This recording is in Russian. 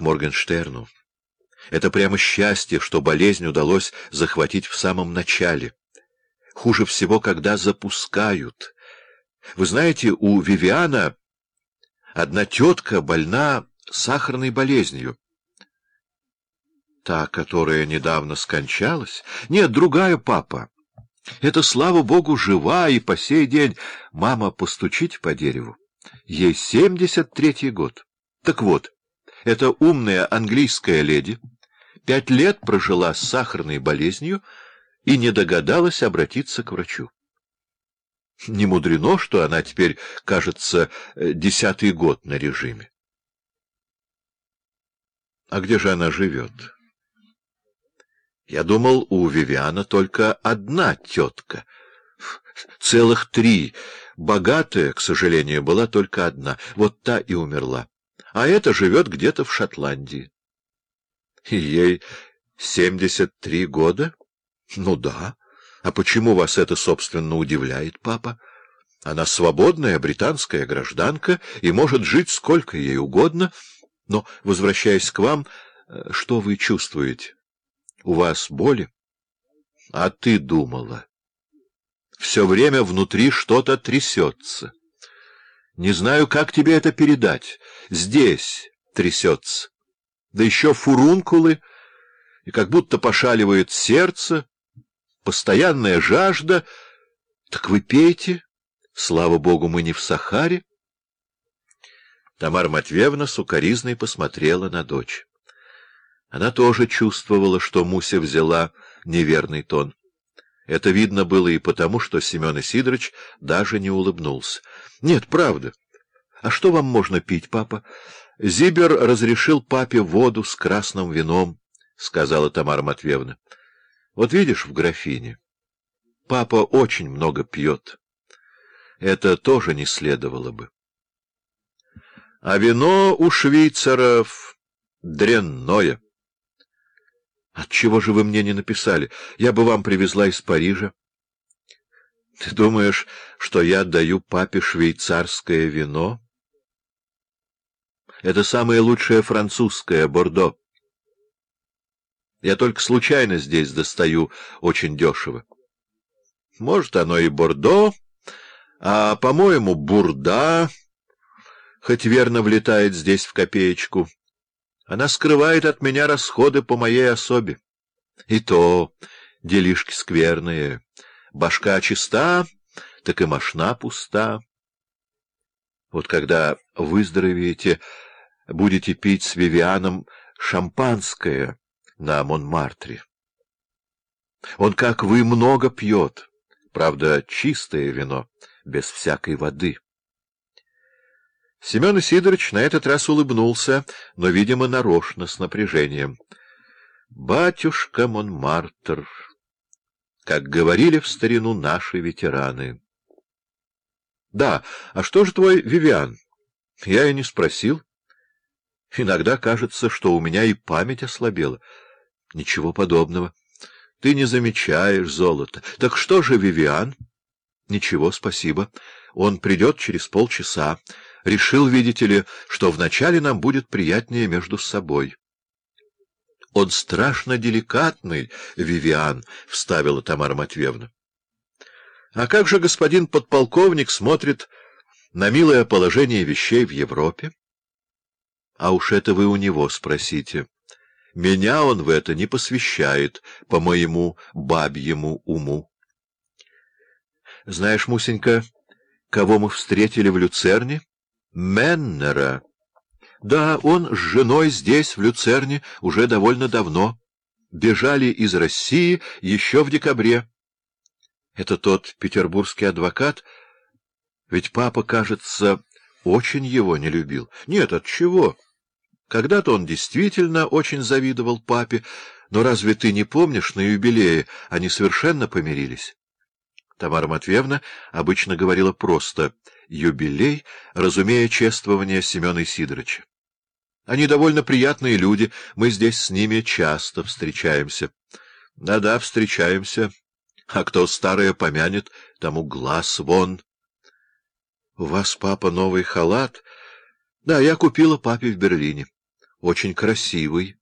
Моргенштерну. Это прямо счастье, что болезнь удалось захватить в самом начале. Хуже всего, когда запускают. Вы знаете, у Вивиана одна тетка больна сахарной болезнью. Та, которая недавно скончалась? Нет, другая папа. Это, слава богу, жива и по сей день. Мама, постучите по дереву. Ей семьдесят третий год. Так вот, эта умная английская леди пять лет прожила с сахарной болезнью и не догадалась обратиться к врачу. Не мудрено, что она теперь, кажется, десятый год на режиме. А где же она живет? Я думал, у Вивиана только одна тетка. Целых три. Богатая, к сожалению, была только одна. Вот та и умерла. А эта живет где-то в Шотландии. Ей семьдесят три года? Ну да. А почему вас это, собственно, удивляет, папа? Она свободная британская гражданка и может жить сколько ей угодно. Но, возвращаясь к вам, э, что вы чувствуете? У вас боли? А ты думала. Все время внутри что-то трясется. Не знаю, как тебе это передать. Здесь трясется. Да еще фурункулы, и как будто пошаливает сердце, постоянная жажда. Так вы пейте. Слава богу, мы не в Сахаре. Тамара Матвеевна сукоризной посмотрела на дочь. Она тоже чувствовала, что Муся взяла неверный тон. Это видно было и потому, что Семен Сидорович даже не улыбнулся. — Нет, правда. А что вам можно пить, папа? Зибер разрешил папе воду с красным вином, — сказала Тамара Матвеевна. — Вот видишь в графине. Папа очень много пьет. Это тоже не следовало бы. А вино у швейцаров дрянное. Отчего же вы мне не написали? Я бы вам привезла из Парижа. Ты думаешь, что я даю папе швейцарское вино? Это самое лучшее французское, Бордо. Я только случайно здесь достаю очень дешево. Может, оно и Бордо, а, по-моему, Бурда, хоть верно влетает здесь в копеечку. Она скрывает от меня расходы по моей особе. И то делишки скверные. Башка чиста, так и мошна пуста. Вот когда выздоровеете, будете пить с Вивианом шампанское на Монмартре. Он, как вы, много пьет, правда, чистое вино, без всякой воды. Семен Сидорович на этот раз улыбнулся, но, видимо, нарочно, с напряжением. «Батюшка Монмартр», как говорили в старину наши ветераны. «Да, а что же твой Вивиан?» Я и не спросил. Иногда кажется, что у меня и память ослабела. Ничего подобного. Ты не замечаешь золото. Так что же Вивиан? Ничего, спасибо. Он придет через полчаса. Решил, видите ли, что вначале нам будет приятнее между собой. — Он страшно деликатный, Вивиан, — вставила Тамара Матвеевна. — А как же господин подполковник смотрит на милое положение вещей в Европе? — А уж это вы у него спросите. Меня он в это не посвящает, по моему бабьему уму. — Знаешь, Мусенька, кого мы встретили в Люцерне? — Меннера. Да, он с женой здесь, в Люцерне, уже довольно давно. Бежали из России еще в декабре. Это тот петербургский адвокат? Ведь папа, кажется, очень его не любил. Нет, от чего? Когда-то он действительно очень завидовал папе, но разве ты не помнишь, на юбилее они совершенно помирились? Тамара Матвеевна обычно говорила просто «юбилей», разумея чествование Семена Сидоровича. Они довольно приятные люди, мы здесь с ними часто встречаемся. Да-да, встречаемся. А кто старое помянет, тому глаз вон. У вас, папа, новый халат? Да, я купила папе в Берлине. очень красивый.